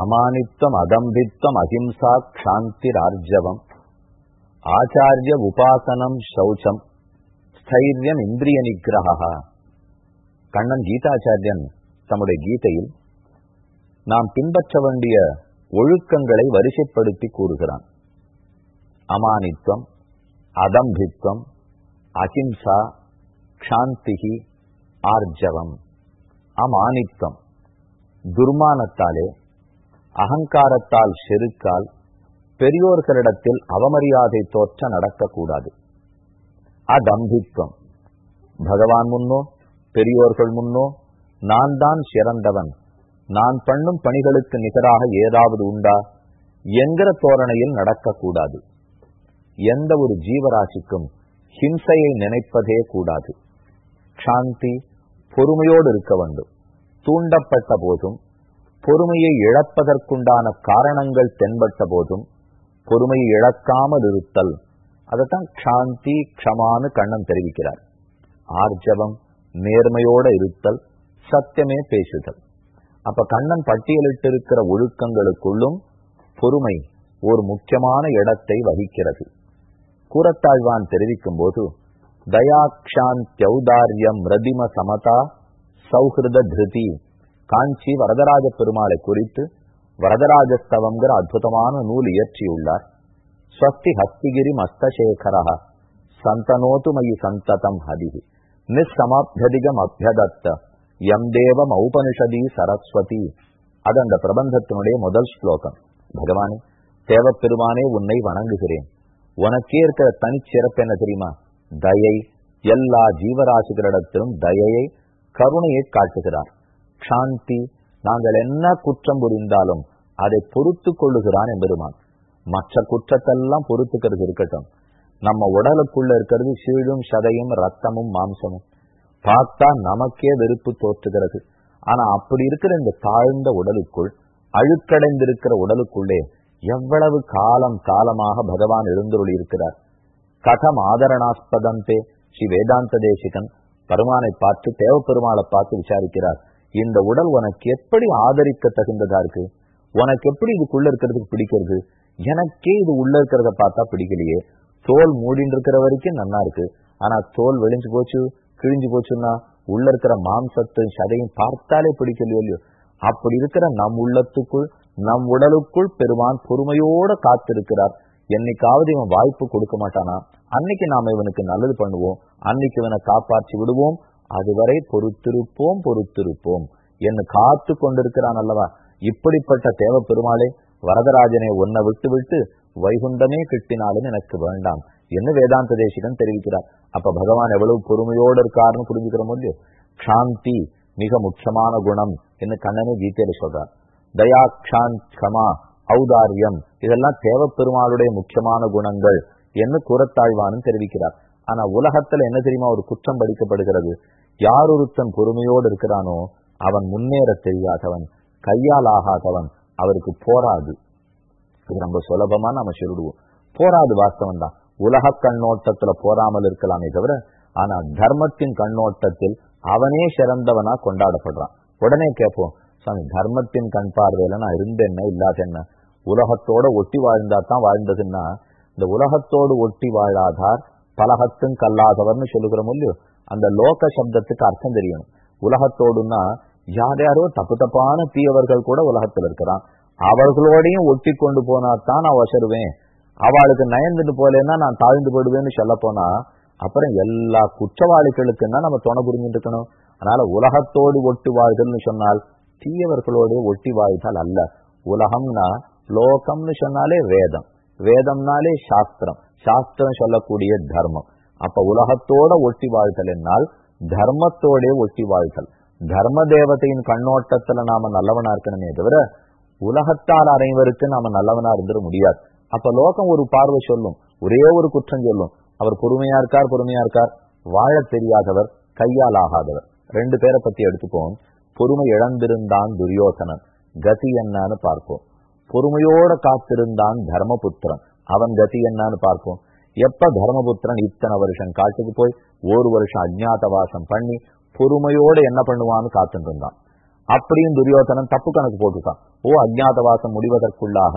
அமானித்வம் அதம்பித்வம் அஹிம்சா க்ஷாந்திரார்ஜவம். ஆச்சாரிய உபாசனம் சௌச்சம் ஸ்தைரியம் இந்திரிய நிகிரகா கண்ணன் கீதாச்சாரியன் தம்முடைய கீதையில் நாம் பின்பற்ற வேண்டிய ஒழுக்கங்களை வரிசைப்படுத்தி கூறுகிறான். அமானித்வம் அதம்பித்வம் அஹிம்சா க்ஷாந்திகி ஆர்ஜவம். அமானித்வம் துர்மானத்தாலே அகங்காரத்தால் செருக்கால் பெரியோர்களிடத்தில் அவமரியாதை தோற்ற நடக்கக்கூடாது. அதம்பித்வம் பகவான் முன்னோ பெரியோர்கள் முன்னோ நான் தான் சிறந்தவன். நான் பண்ணும் பணிகளுக்கு நிகராக ஏதாவது உண்டா? என்கிற தோரணையில் நடக்கக்கூடாது. எந்த ஒரு ஜீவராசிக்கும் ஹிம்சையை நினைப்பதே கூடாது. சாந்தி பொறுமையோடு இருக்க வேண்டும். தூண்டப்பட்ட போதும் பொறுமையை இழப்பதற்குண்டான காரணங்கள் தென்பட்ட போதும் பொறுமையை இழக்காமல் இருத்தல் அதைத்தான் சாந்தி க்ஷமான்னு கண்ணன் தெரிவிக்கிறார். ஆர்ஜவம் நேர்மையோட இருத்தல் சத்தியமே பேசுதல். அப்ப கண்ணன் பட்டியலிட்டு இருக்கிற ஒழுக்கங்களுக்குள்ளும் பொறுமை ஒரு முக்கியமான இடத்தை வகிக்கிறது. கூறத்தாழ்வான் தெரிவிக்கும் போது தயாக்ஷாந்தியௌதாரியம் ரதிம சமதா சௌஹிருத திருதி காஞ்சி வரதராஜ பெருமாளை குறித்து வரதராஜஸ்தவங்கிற அற்புதமான நூல் இயற்றியுள்ளார். ஸ்வஸ்தி ஹஸ்திகிரி மஸ்தசேகரா சந்தனோது மயி சந்ததம் ஹதிகி நிஸ்ஸமாபியதிகம் அபியதத்த எம் தேவம் ஔபனிஷதி சரஸ்வதி. அது அந்த பிரபந்தத்தினுடைய முதல் ஸ்லோகம். பகவானே தேவப்பெருமானே உன்னை வணங்குகிறேன். உனக்கே இருக்கிற தனிச்சிறப்பு என்ன தெரியுமா? தயை. எல்லா ஜீவராசிகளிடத்திலும் தயையை கருணையை காட்டுகிறார். சாந்தி. நாங்கள் என்ன குற்றம் புரிந்தாலும் அதை பொறுத்து கொள்ளுகிறான் என்பெருமான் மற்ற குற்றத்தெல்லாம் பொறுத்துக்கிறது இருக்கட்டும். நம்ம உடலுக்குள்ள இருக்கிறது சீழும் சதையும் ரத்தமும் மாம்சமும். பார்த்தா நமக்கே வெறுப்பு தோற்றுகிறது. ஆனா அப்படி இருக்கிற இந்த தாழ்ந்த உடலுக்குள் அழுக்கடைந்திருக்கிற உடலுக்குள்ளே எவ்வளவு காலம் காலமாக பகவான் எழுந்துருளி இருக்கிறார். கதம் ஆதரணாஸ்பதந்தே ஸ்ரீ வேதாந்த தேசிகன். பெருமானை பார்த்து தேவப்பெருமாளை பார்த்து விசாரிக்கிறார். இந்த உடல் உனக்கு எப்படி ஆதரிக்க தகுந்ததா இருக்கு? உனக்கு எப்படி இதுக்குள்ள இருக்கிறதுக்கு பிடிக்கிறது? எனக்கே இது உள்ள இருக்கிறத பார்த்தா பிடிக்கலையே. தோல் மூடின்னு இருக்கிற வரைக்கும் நல்லா இருக்கு. ஆனா தோல் வெளிஞ்சு போச்சு கிழிஞ்சு போச்சுன்னா உள்ள இருக்கிற மாம்சத்தையும் சதையும் பார்த்தாலே பிடிக்கலையோ இல்லையோ? அப்படி இருக்கிற நம் உள்ளத்துக்குள் நம் உடலுக்குள் பெருமான் பொறுமையோட காத்திருக்கிறார். என்னைக்காவது இவன் வாய்ப்பு கொடுக்க மாட்டானா? அன்னைக்கு நாம இவனுக்கு நல்லது பண்ணுவோம். அன்னைக்கு இவனை காப்பாற்றி விடுவோம். அதுவரை பொறுத்திருப்போம் பொறுத்திருப்போம். என்று காத்து கொண்டிருக்கிறான் அல்லவா? இப்படிப்பட்ட தேவ பெருமாளே வரதராஜனை உன்னை விட்டு விட்டு வைகுண்டமே கிட்டினாலும் எனக்கு வேண்டாம் என்ன வேதாந்த தேசிகன் தெரிவிக்கிறார். அப்ப பகவான் எவ்வளவு பொறுமையோடு இருக்காருன்னு புரிஞ்சுக்கிறோம் இல்லையோ? சாந்தி மிக முக்கியமான குணம் என்று கண்ணனே கீதையில சொல்றார். தயா க்ஷாந்த் கமா ஔதாரியம் இதெல்லாம் தேவப்பெருமாளுடைய முக்கியமான குணங்கள் என்று கூறத்தாழ்வானும் தெரிவிக்கிறார். ஆனா உலகத்துல என்ன தெரியுமா? ஒரு குற்றம் படிக்கப்படுகிறது யார் ஒருத்தன் பொறுமையோடு இருக்கிறானோ அவன் முன்னேற தெரியாதவன் கையால் ஆகாதவன். அவருக்கு போராது. இது ரொம்ப சுலபமா நாம சொல்லிடுவோம் போராது வாஸ்தவம் தான். உலக கண்ணோட்டத்துல போராமல் இருக்கலாமே தவிர ஆனா தர்மத்தின் கண்ணோட்டத்தில் அவனே சிறந்தவனா கொண்டாடப்படுறான். உடனே கேட்போம் சாமி தர்மத்தின் கண் பார்வையில நான் இருந்தேன்ன இல்லாத என்ன உலகத்தோட ஒட்டி வாழ்ந்தா தான் வாழ்ந்ததுன்னா இந்த உலகத்தோடு ஒட்டி வாழாதார் பலகத்தும் கல்லாதவர்னு சொல்லுகிறோம் இல்லையோ அந்த லோக சப்தத்துக்கு அர்த்தம் தெரியணும் உலகத்தோடுன்னா யார் யாரோ தப்பு தப்பான தீயவர்கள் கூட உலகத்தில் இருக்கிறான். அவர்களோடையும் ஒட்டி கொண்டு போனா தான் நான் வசருவேன். அவளுக்கு நயந்துட்டு போலேன்னா நான் தாழ்ந்து போடுவேன்னு சொல்ல போனா அப்புறம் எல்லா குற்றவாளிகளுக்குன்னா நம்ம துணை புரிஞ்சுட்டு இருக்கணும். அதனால உலகத்தோடு ஒட்டி வாழ்தல்னு சொன்னால் தீயவர்களோடு ஒட்டி வாழ்தல் அல்ல. உலகம்னா லோகம்னு சொன்னாலே வேதம். வேதம்னாலே சாஸ்திரம். சாஸ்திரம் சொல்லக்கூடிய தர்மம். அப்ப உலகத்தோட ஒட்டி வாழ்தல் என்னால் தர்மத்தோட ஒட்டி வாழ்தல். தர்ம தேவதையின் கண்ணோட்டத்துல நாம நல்லவனா இருக்கணுமே தவிர உலகத்தால் அனைவருக்கு நாம நல்லவனா இருந்துட முடியாது. அப்ப லோகம் ஒரு பார்வை சொல்லும் ஒரே ஒரு குற்றம் சொல்லும். அவர் பொறுமையா இருக்கார் பொறுமையா இருக்கார். வாழ தெரியாதவர் கையால் ஆகாதவர். ரெண்டு பேரை பத்தி எடுத்துப்போம். பொறுமை இழந்திருந்தான் துரியோசனன் கதி என்னன்னு பார்ப்போம். பொறுமையோட காத்திருந்தான் தர்மபுத்திரன். அவன் கதி என்னன்னு பார்ப்போம். எப்ப தர்மபுத்திரன் இத்தனை வருஷம் காட்டுக்கு போய் ஒரு வருஷம் அஜ்ஞாதவாசம் பண்ணி பொறுமையோட என்ன பண்ணுவான்னு காத்துட்டு இருந்தான். அப்படியும் துரியோதனன் தப்பு கணக்கு போட்டுட்டான். ஓ அஜ்ஞாதவாசம் முடிவதற்குள்ளாக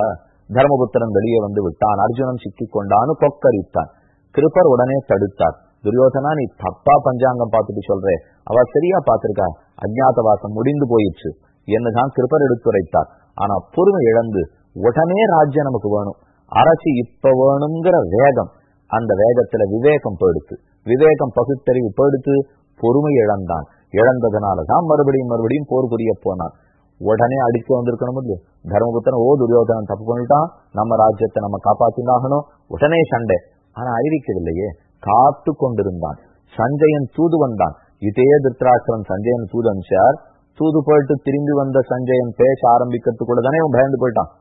தர்மபுத்திரன் வெளியே வந்து விட்டான். அர்ஜுனன் சிக்கிக் கொண்டான்னு கொக்கரித்தான். கிருப்பர் உடனே தடுத்தார். துரியோதனா நீ தப்பா பஞ்சாங்கம் பார்த்துட்டு சொல்ற. அவ சரியா பார்த்திருக்கா? அஜ்ஞாதவாசம் முடிந்து போயிடுச்சு என்னதான் கிருப்பர் எடுத்துரைத்தார். ஆனா பொறுமை இழந்து உடனே ராஜ்யம் நமக்கு வேணும். அரசு இப்ப வேணுங்கிற வேகம் அந்த வேகத்துல விவேகம் போயிடுத்து. விவேகம் பகுத்தறிவு போயிடுத்து பொறுமை இழந்தான். இழந்ததுனாலதான் மறுபடியும் மறுபடியும் போர் புரிய போனான். உடனே அடிக்க வந்திருக்கணும் இல்லையோ? தர்மபுத்திரன் ஓ துரியோதனன் தப்பு பண்ணிட்டான். நம்ம ராஜ்யத்தை நம்ம காப்பாத்தினாகணும். உடனே சண்டை. ஆனா அறிவிக்கவில்லையே காத்து கொண்டிருந்தான். சஞ்சயன் தூது வந்தான். இதே திருத்தராஷ்டிரன் சஞ்சயன் தூது அனுப்பிச்சார். தூது போயிட்டு திரும்பி வந்த சஞ்சயன் பேச ஆரம்பிக்கிறதுக்குள்ள தானே அவன் பயந்து போயிட்டான்.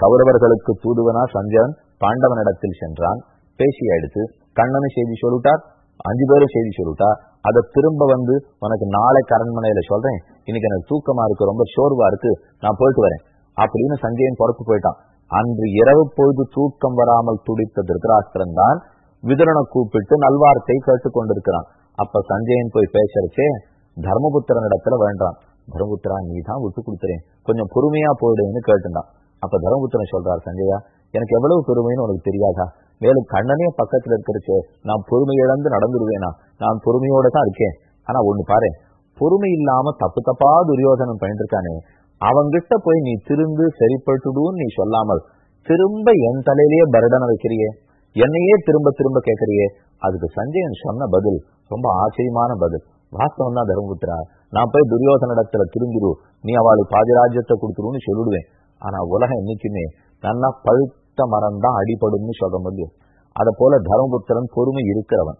கௌரவர்களுக்கு தூதுவனா சஞ்சயன் பாண்டவனிடத்தில் சென்றான். பேசி எடுத்து கண்ணனு செய்தி சொல்லிட்டார் அஞ்சு பேரும் செய்தி சொல்லிட்டா அதை திரும்ப வந்து உனக்கு நாளை அரண்மனையில சொல்றேன். இன்னைக்கு எனக்கு தூக்கமா இருக்கு ரொம்ப சோர்வா இருக்கு. நான் போயிட்டு வரேன். அப்படின்னு சஞ்சயன் புறப்பு போயிட்டான். அன்று இரவு பொழுது தூக்கம் வராமல் துடித்த திருதராஸ்திரன் தான் விதுரனை கூப்பிட்டு நல்வார்த்தை கேட்டுக் கொண்டிருக்கிறான் அப்ப சஞ்சயன் போய் பேசறச்சே தர்மபுத்திரன் இடத்துல வேண்டான் தர்மபுத்திரா நீ தான் விட்டு கொடுத்துறேன். கொஞ்சம் பொறுமையா போயிடுன்னு கேட்டுட்டான். அப்ப தர்மபுத்திரன் சொல்றார் சஞ்சயா எனக்கு எவ்வளவு பெருமைன்னு உனக்கு தெரியாதா? மேலும் கண்ணனே பக்கத்துல இருக்கிறச்சே நான் பொறுமை இழந்து நடந்துருவேனா? நான் பொறுமையோட தான் இருக்கேன். ஆனா ஒண்ணு பாரு பொறுமை இல்லாம தப்பு தப்பா துரியோதனன் இருக்கானே அவங்கிட்ட போய் நீ திருந்து சரிப்பட்டுடுன்னு நீ சொல்லாமல் திரும்ப என் தலையிலேயே பரடனை வைக்கிறியே? என்னையே திரும்ப திரும்ப கேட்கறியே? அதுக்கு சஞ்சயன் சொன்ன பதில் ரொம்ப ஆச்சரியமான பதில். வாஸ்தவம் தான் தர்மபுத்திரா நான் போய் துரியோதனிடத்துல திரும்பிடு நீ அவளுக்கு பாதிராஜ்யத்தை கொடுத்துருன்னு சொல்லிடுவேன். ஆனா உலகம் என்னைக்குமே நல்லா பழுத்த மரம் தான் அடிபடும்னு சொல்ல முடியும் அத போல தர்மபுத்திரன் பொறுமை இருக்கிறவன்.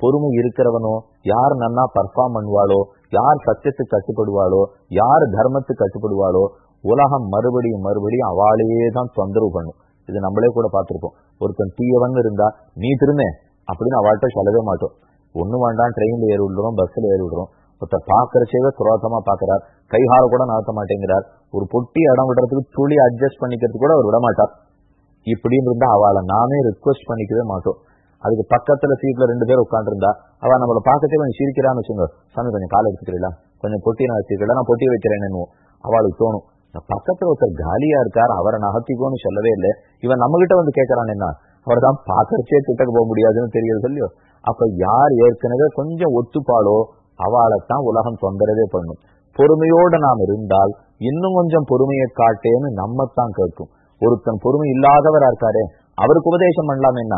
பொறுமை இருக்கிறவனோ யார் நன்னா பர்ஃபார்ம் பண்ணுவாளோ யார் சத்தியத்துக்கு கட்டுப்படுவாளோ யார் தர்மத்துக்கு கட்டுப்படுவாளோ உலகம் மறுபடியும் மறுபடியும் அவளையே தான் தொந்தரவு பண்ணும். இது நம்மளே கூட பார்த்திருப்போம். ஒருத்தன் தீயவன் இருந்தா நீ திரும்ப அப்படின்னு அவள்கிட்ட சொல்லவே மாட்டோம். ஒண்ணு வேண்டாம் ட்ரெயின்ல ஏறி விடுறோம் பஸ்ல ஏறி விடுறோம் ஒருத்தர் பாக்குறச்சேவே குரோதமா பாக்குறார் கைகால கூட நடத்த மாட்டேங்கிறார். ஒரு பொட்டி இடம் விடுறதுக்கு துளி அட்ஜஸ்ட் பண்ணிக்கிறதுக்கு கூட அவர் விட மாட்டார். இப்படின்னு இருந்தா அவளை நாமே ரிக்வஸ்ட் பண்ணிக்கவே மாட்டோம். அதுக்கு பக்கத்துல சீட்ல ரெண்டு பேர் உட்காந்துருந்தா அவ நம்மளை பார்க்கத்தே கொஞ்சம் சிரிக்கிறான்னு வச்சுங்க சாமி கொஞ்சம் காலை எடுத்துக்கிறீங்களா? கொஞ்சம் பொட்டி நான் வச்சுக்கிறேன் நான் பொட்டி வைக்கிறேன்னு அவளுக்கு தோணும். பக்கத்துல ஒருத்தர் காலியா இருக்கார் அவரை நகர்த்திக்கோன்னு சொல்லவே இல்லை. இவன் நம்ம கிட்ட வந்து கேட்கறான் என்ன? அவர் தான் பாக்கறச்சே கிட்டக்கு போக முடியாதுன்னு தெரியல இல்லையோ அப்ப யார் ஏற்கனவே கொஞ்சம் ஒத்துப்பாளோ அவளைத்தான் உலகம் தொந்தரவே பண்ணும். பொறுமையோட நாம் இருந்தால் இன்னும் கொஞ்சம் பொறுமையை காட்டேன்னு நம்மத்தான் கேட்கும். ஒருத்தன் பொறுமை இல்லாதவரா இருக்காரு அவருக்கு உபதேசம் பண்ணலாம் என்ன?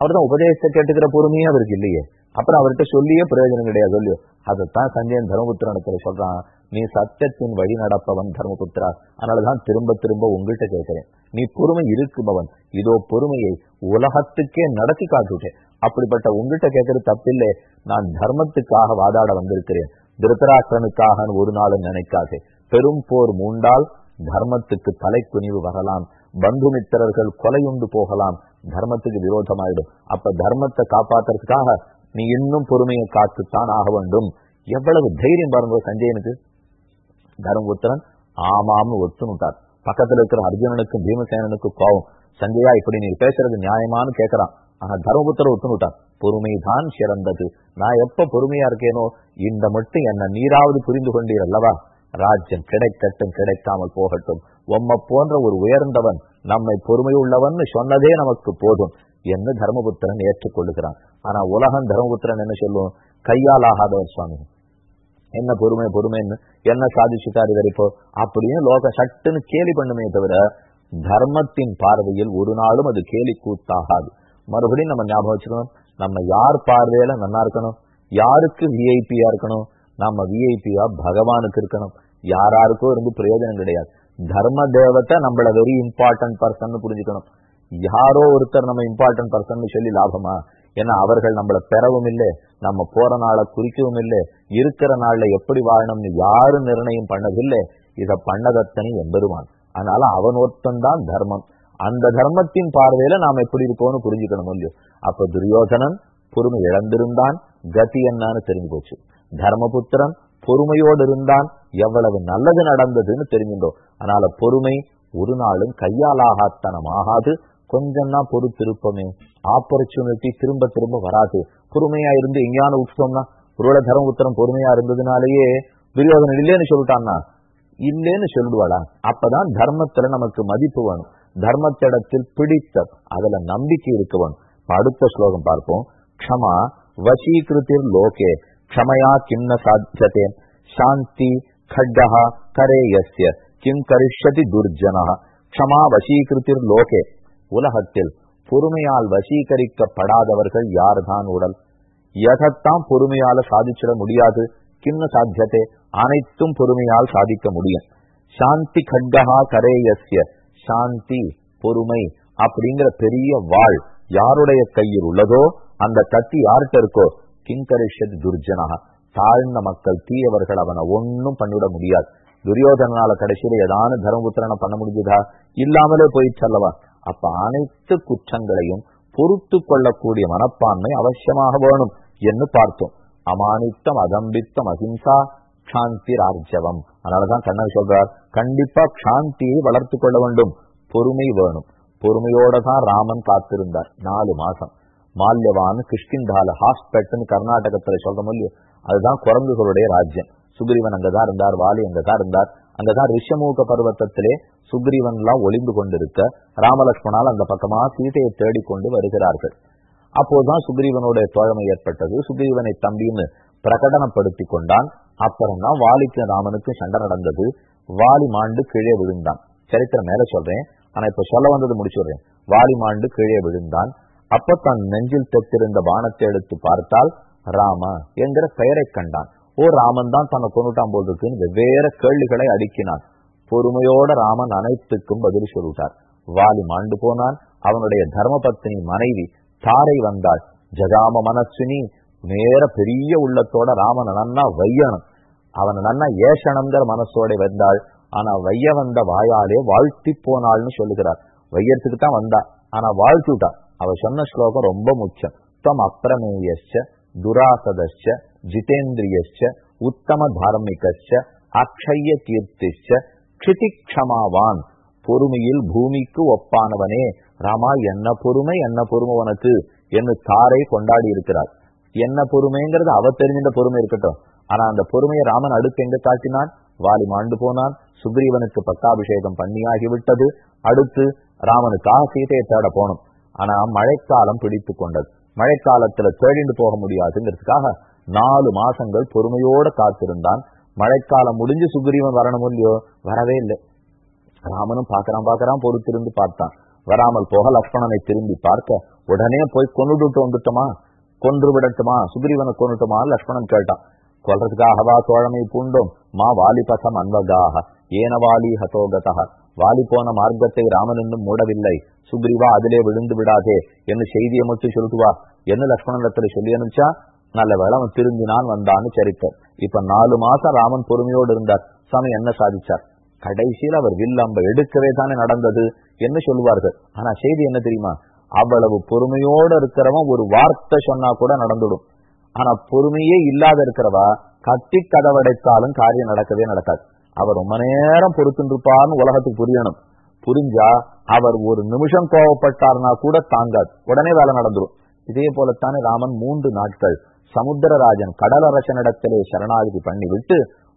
அவர் தான் உபதேசத்தை கேட்டுக்கிற பொறுமையே அவருக்கு இல்லையே. அப்புறம் அவர்கிட்ட சொல்லியே பிரயோஜனம் கிடையாது சொல்லியோ. அதைத்தான் சஞ்சயன் தர்மபுத்திரனத்துல சொல்றான். நீ சத்தியத்தின் வழி நடப்பவன் தர்மபுத்திரா. அதனாலதான் திரும்ப திரும்ப உங்கள்கிட்ட கேட்கிறேன். நீ பொறுமை இருக்குபவன் இதோ பொறுமையை உலகத்துக்கே நடத்தி காட்டுட்டேன் அப்படிப்பட்ட உங்கள்கிட்ட கேட்கறது தப்பில்லை. நான் தர்மத்துக்காக வாதாட வந்திருக்கிறேன். திருத்தராஷ்டிரனுக்காக ஒரு நாளும் நினைக்காதே. பெரும் போர் மூண்டால் தர்மத்துக்கு தலைக்குனிவு வரலாம். பந்துமித்திரர்கள் கொலையுண்டு போகலாம். தர்மத்துக்கு விரோதமாயிடும். அப்ப தர்மத்தை காப்பாத்துறதுக்காக நீ இன்னும் பொறுமையை காத்துத்தான் ஆக வேண்டும். எவ்வளவு தைரியம் பாருங்க சஞ்சயனுக்கு. தர்மபுத்திரன் ஆமாம்னு ஒத்துனுட்டார் பக்கத்துல இருக்கிற அர்ஜுனனுக்கும் பீமசேனனுக்கும் கோபம். சஞ்சயா இப்படி நீ பேசுறது நியாயமானு கேட்கறான் ஆனா தர்மபுத்திர ஒத்துனுட்டான் பொறுமைதான் சிறந்தது. நான் எப்ப பொறுமையா இருக்கேனோ இந்த மட்டும் என்ன நீராவது புரிந்து கொண்டீர் அல்லவா? ராஜ்யம் கிடைக்கட்டும் கிடைக்காமல் போகட்டும். உம்ம போன்ற ஒரு உயர்ந்தவன் நம்மை பொறுமை உள்ளவன் சொன்னதே நமக்கு போதும் என்று தர்மபுத்திரன் ஏற்றுக்கொள்ளுகிறான். ஆனா உலகம் தர்மபுத்திரன் என்ன சொல்லுவோம் கையால் ஆகாதவர் சுவாமி. என்ன பொறுமை பொறுமைன்னு என்ன சாதிச்சுட்டாரு வரைப்போ அப்படின்னு லோக சட்டுன்னு கேலி பண்ணுமே தவிர தர்மத்தின் பார்வையில் ஒரு நாளும் அது கேலி கூத்தாகாது. மறுபடியும் நம்ம ஞாபகம் வச்சுக்கணும் நம்ம யார் பார்வையில நல்லா இருக்கணும்? யாருக்கு விஐபியா இருக்கணும்? நம்ம விஐபியா பகவானுக்கு இருக்கணும். யாராருக்கோ இருந்து பிரயோஜனம் கிடையாது. தர்ம தேவத்தை நம்மள வெரி இம்பார்ட்டன்ட் பர்சன் புரிஞ்சுக்கணும். யாரோ ஒருத்தர் நம்ம இம்பார்ட்டன்ட் பர்சன் சொல்லி லாபமா? ஏன்னா அவர்கள் நம்மள பெறவும் இல்லை நம்ம போற நாளை குறிக்கவும் இல்லை இருக்கிற நாள்ல எப்படி வாழணும்னு யாரும் நிர்ணயம் பண்ணதில்லை இத பண்ணதத்தனி எம்பெருமான். அதனால அவன் ஒருத்தன் தர்மம். அந்த தர்மத்தின் பார்வையில நாம் எப்படி இருப்போம்னு புரிஞ்சுக்கணும் இல்லையோ. அப்ப துரியோதனன் பொறுமை இழந்திருந்தான் கதி என்னன்னு தெரிஞ்சு போச்சு. தர்மபுத்திரன் பொறுமையோடு இருந்தான் எவ்வளவு நல்லது நடந்ததுன்னு தெரிஞ்சுட்டோம் அதனால பொறுமை ஒரு நாளும் கையாலாகாத்தனம் ஆகாது கொஞ்சம் தான் பொறுத்திருப்போமே ஆப்பர்ச்சுனிட்டி திரும்ப திரும்ப வராது பொறுமையா இருந்து எங்கேயான விட்டோம்னா ஒருவேளை தர்மபுத்திரம் பொறுமையா இருந்ததுனாலேயே துரியோதனன் இல்லைன்னு சொல்லிட்டான்னா இல்லேன்னு சொல்லிடுவாளா அப்பதான் தர்மத்துல நமக்கு மதிப்பு வேணும் தர்மத்திடத்தில் பிடித்த அதுல நம்பிக்கை இருக்க வேணும் அடுத்த ஸ்லோகம் பார்ப்போம் க்ஷமா வசீகிருதிர் லோகே க்ஷமயா கிண்ண சாத்தியதே சாந்தி खड्डः करे यस्य கிம் கரிஷதி துர்ஜனா க்ஷமா வசீகிருதிர் லோகே உலகத்தில் பொறுமையால் வசீகரிக்கப்படாதவர்கள் யார்தான் உடல்? எதத்தான் பொறுமையால சாதிச்சிட முடியாது? கிண்ண சாத்தியத்தை அனைத்தும் பொறுமையால் சாதிக்க முடியும். சாந்தி கட்கஹா கரேயஸ்ய. சாந்தி பொறுமை அப்படிங்கிற பெரிய வாழ் யாருடைய கையில் உள்ளதோ அந்த கத்தி யார்கிட்ட இருக்கோ? கிங்கரிஷத் துர்ஜனா தாழ்ந்த மக்கள் தீயவர்கள் அவனை ஒன்னும் பண்ணிவிட முடியாது. துரியோதனால கடைசியில ஏதான தர்மபுத்திரனை பண்ண முடிஞ்சுதா? இல்லாமலே போய் செல்லவா அப்ப அனைத்து குற்றங்களையும் பொறுத்து கொள்ளக்கூடிய மனப்பான்மை அவசியமாக வேணும் என்று பார்த்தோம். அமானித்தம் அதம்பித்தம் அஹிம்சா சாந்தி ராஜ்யவம் அதனாலதான் கண்ணன் சொல்றார் கண்டிப்பா சாந்தியை வளர்த்து கொள்ள வேண்டும். பொறுமை வேணும். பொறுமையோட தான் ராமன் காத்திருந்தார். நாலு மாசம். மால்யவான் கிருஷ்கிந்தால ஹாஸ்பெட்னு கர்நாடகத்துல சொல்ற முடியும் அதுதான் குரங்குகளுடைய ராஜ்யம். சுக்ரீவன் அங்கதான் இருந்தார் வாலி அங்கதான் இருந்தார். அங்கதான் ரிஷமூக பருவத்தத்திலே சுக்ரீவன்லாம் ஒளிந்து கொண்டிருக்க ராமலட்சுமணால் அந்த பக்கமா சீதையை தேடிக்கொண்டு வருகிறார்கள். அப்போதுதான் சுக்ரீவனுடைய தோழமை ஏற்பட்டது. சுக்ரீவனை தம்பின்னு பிரகடனப்படுத்தி கொண்டான். அப்புறம் தான் வாலிக்கு ராமனுக்கு சண்டை நடந்தது. வாலி மாண்டு கீழே விழுந்தான். சரித்திரம் மேல சொல்றேன். ஆனா இப்ப சொல்ல வந்தது முடிச்சுடுறேன் வாலி மாண்டு கீழே விழுந்தான். அப்ப தன் நெஞ்சில் தெத்திருந்த பானத்தை எடுத்து பார்த்தால் ராமா என்கிற பெயரை கண்டான். ஓ ராமன் தான் தன்னை கொண்டுட்டான் போல் இருக்குன்னு வெவ்வேறு கேள்விகளை அடுக்கினான். பொறுமையோட ராமன் அனைத்துக்கும் பதில் சொல்லிட்டார் வாலி மாண்டு போனான். அவனுடைய தர்மபத்தினி மனைவி தாரை வந்தாள். ஜகாம மனசுனி நேர பெரிய உள்ளத்தோட ராமன் நன்னா வையணும். அவன் நன்னா ஏஷனங்கிற மனசோட வந்தாள். ஆனா வைய வந்த வாயாலே வாழ்த்தி போனாள்னு சொல்லுகிறார். வையத்துக்கு தான் வந்தா. ஆனா வாழ்த்துட்டா அவ சொன்ன ஸ்லோகம் ரொம்ப முச்சம் தம் அப்பிரமேயச்ச துராசதச்ச ஜிதேந்திரியச்ச உத்தம தார்மிகச்ச அக்ஷய கீர்த்திச்ச க்ஷிதிக்ஷமாவான் பொறுமையில் பூமிக்கு ஒப்பானவனே. ராமா என்ன பொறுமை என்ன பொறுமை உனக்கு? என்று தாரை கொண்டாடி இருக்கிறார். என்ன பொறுமைங்கிறது? அவ தெரிஞ்சின்ற பொறுமை இருக்கட்டும். ஆனா அந்த பொறுமையை ராமன் அடுத்து எங்க காட்டினான் வாலி மாண்டு போனான். சுக்ரீவனுக்கு பட்டாபிஷேகம் பண்ணியாகிவிட்டது அடுத்து ராமனுக்காக சீதையை தேட போனோம். ஆனா மழைக்காலம் பிடித்து கொண்டது. மழைக்காலத்துல தேடிண்டு போக முடியாதுங்கிறதுக்காக நாலு மாசங்கள் பொறுமையோட காத்திருந்தான். மழைக்காலம் முடிஞ்சு சுக்ரீவன் வரணும் இல்லையோ? வரவே இல்லை. ராமனும் பாக்குறான் பாக்குறான் பொறுத்திருந்து பார்த்தான். வராமல் போக லக்ஷ்மணனை திரும்பி பார்க்க உடனே போய் கொண்டுட்டு வந்துட்டோமா? கொன்று விடட்டுமா? சுக்ரீவனை கொண்டுட்டுமா லக்ஷ்மணன் கேட்டான். கொல்றதுக்காகவா தோழமை பூண்டோம். மா வாலிபசம் அன்வகாக. ஏன வாலி ஹசோகதா வாலி போன மார்க்கத்தை ராமன் இன்னும் மூடவில்லை. சுக்ரீவா அதிலே விழுந்து விடாதே. என்று செய்தியை மட்டும் சொல்லுவா? வா என்ன லக்ஷ்மணத்துல சொல்லி அனுப்பிச்சா? நல்ல வேலை அவன் திரும்பினான் வந்தான்னு சரித்தர் இப்ப நாலு மாசம் ராமன் பொறுமையோடு இருந்தார். சாமி என்ன சாதிச்சார்? கடைசியில் அவர் வில்லம்ப எடுக்கவே தானே நடந்தது என்ன சொல்லுவார்கள். ஆனா செய்தி என்ன தெரியுமா? அவ்வளவு பொறுமையோடு இருக்கிறவன் ஒரு வார்த்தை சொன்னா கூட நடந்துடும். ஆனா பொறுமையே இல்லாத இருக்கிறவா கட்டி கதவடைத்தாலும் காரியம் நடக்கவே நடக்காது. அவர் ரொம்ப நேரம் பொறுத்துருப்பார்னு உலகத்துக்கு புரியணும். புரிஞ்சா அவர் ஒரு நிமிஷம் கோவப்பட்டார்னா கூட தாங்காது. உடனே வேலை நடந்துடும் இதே போலத்தானே ராமன் மூன்று நாட்கள் சமுத்திரராஜன் கடலரசனிடத்திலே சரணாகதி பண்ணி விட்டு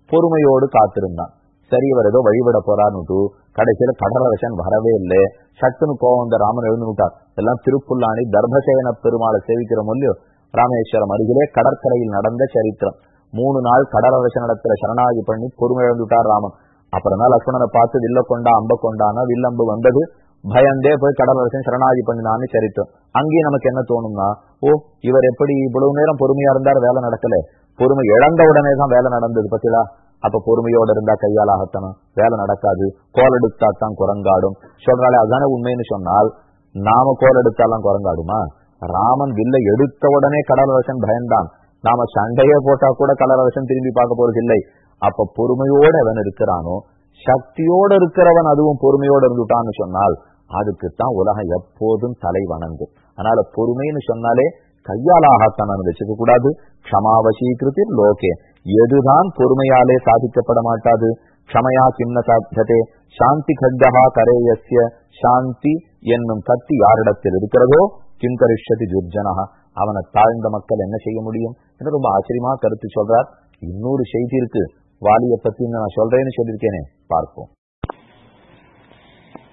பொறுமையோடு காத்திருந்தான். சரி இவர் ஏதோ வழிபட போறான்னு கடைசியில கடலரசன் வரவே இல்லை. சட்டுன்னு கோவம் வந்த ராமன் எழுந்து விட்டார் எல்லாம் திருப்புல்லாணி தர்மசேன பெருமாளை சேவிக்கிற மொழியோ ராமேஸ்வரம் அருகிலே கடற்கரையில் நடந்த சரித்திரம். மூணு நாள் கடலரசனிடத்துல சரணாகி பண்ணி பொறுமை இழந்துட்டார் ராமன். அப்புறம் தான் லக்ஷ்மணனை பார்த்து வில்ல கொண்டா அம்ப கொண்டானா வில்லம்பு வந்தது. பயந்தே போய் கடலரசன் சரணாகி பண்ணினான்னு சரித்தோம் அங்கேயும் நமக்கு என்ன தோணும்னா ஓ இவர் எப்படி இவ்வளவு நேரம் பொறுமையா இருந்தார் வேலை நடக்கல. பொறுமை இழந்த உடனே தான் வேலை நடந்தது பத்திலா? அப்ப பொறுமையோட இருந்தா கையால் ஆகத்தனும் வேலை நடக்காது. கோல் எடுத்தா தான் குரங்காடும். சொல்றாளே அதானே உண்மைன்னு சொன்னால் நாம கோல் எடுத்தாலாம் குரங்காடுமா? ராமன் வில்ல எடுத்த உடனே கடலரசன் பயந்தான். நாம சண்டையே போட்டா கூட கடலரசன் திரும்பி பார்க்க போறது இல்லை. அப்ப பொறுமையோட அவன் இருக்கிறானோ? சக்தியோட இருக்கிறவன் அதுவும் பொறுமையோட இருந்துட்டான்னு சொன்னால் அதுக்குத்தான் உலகம் எப்போதும் தலை வணங்கும். அதனால பொறுமைன்னு சொன்னாலே கையாலாகத்தான் வச்சுக்க கூடாது. க்ஷமாவசீகிருதி லோகே. எதுதான் பொறுமையாலே சாதிக்கப்பட மாட்டாது. க்ஷமையா கிண்ண சாத்தியதே. சாந்தி கட்டகா கரேயசிய சாந்தி என்னும் கத்தி யாரிடத்தில் இருக்கிறதோ கிம் கரிஷதி துர்ஜனகா அவனை தாழ்ந்த மக்கள் என்ன செய்ய முடியும்? என்று ரொம்ப ஆச்சரியமா கருத்து சொல்றார். இன்னொரு செய்தி இருக்கு. வாலிய பத்தி நான் சொல்றேன்னு சொல்லியிருக்கேனே. பார்ப்போம்.